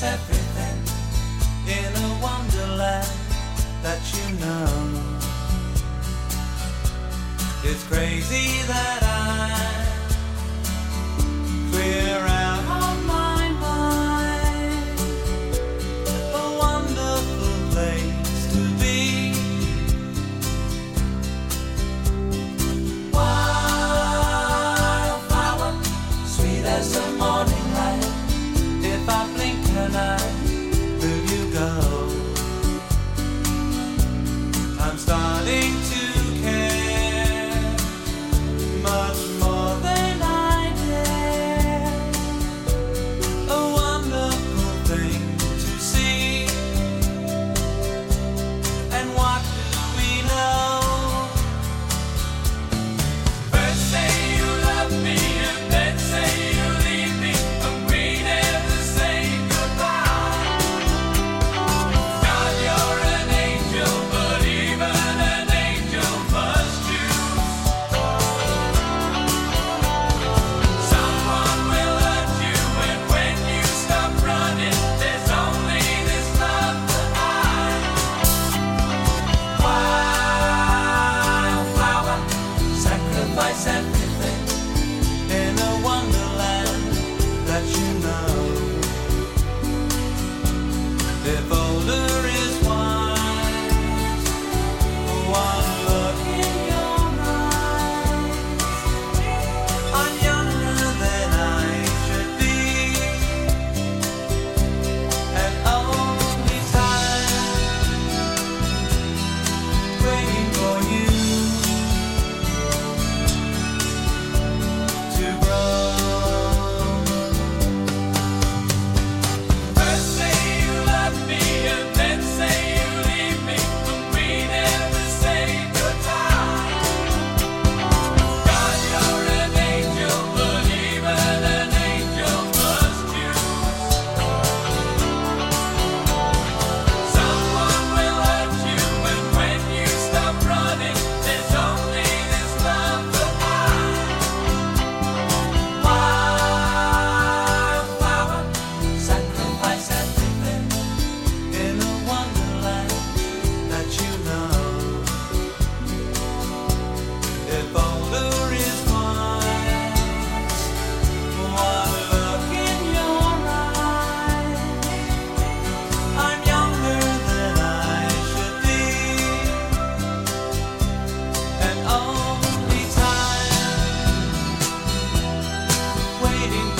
It's everything in a wonderland that you know. It's crazy that I. waiting